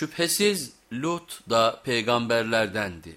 Şüphesiz Lut da peygamberlerdendi.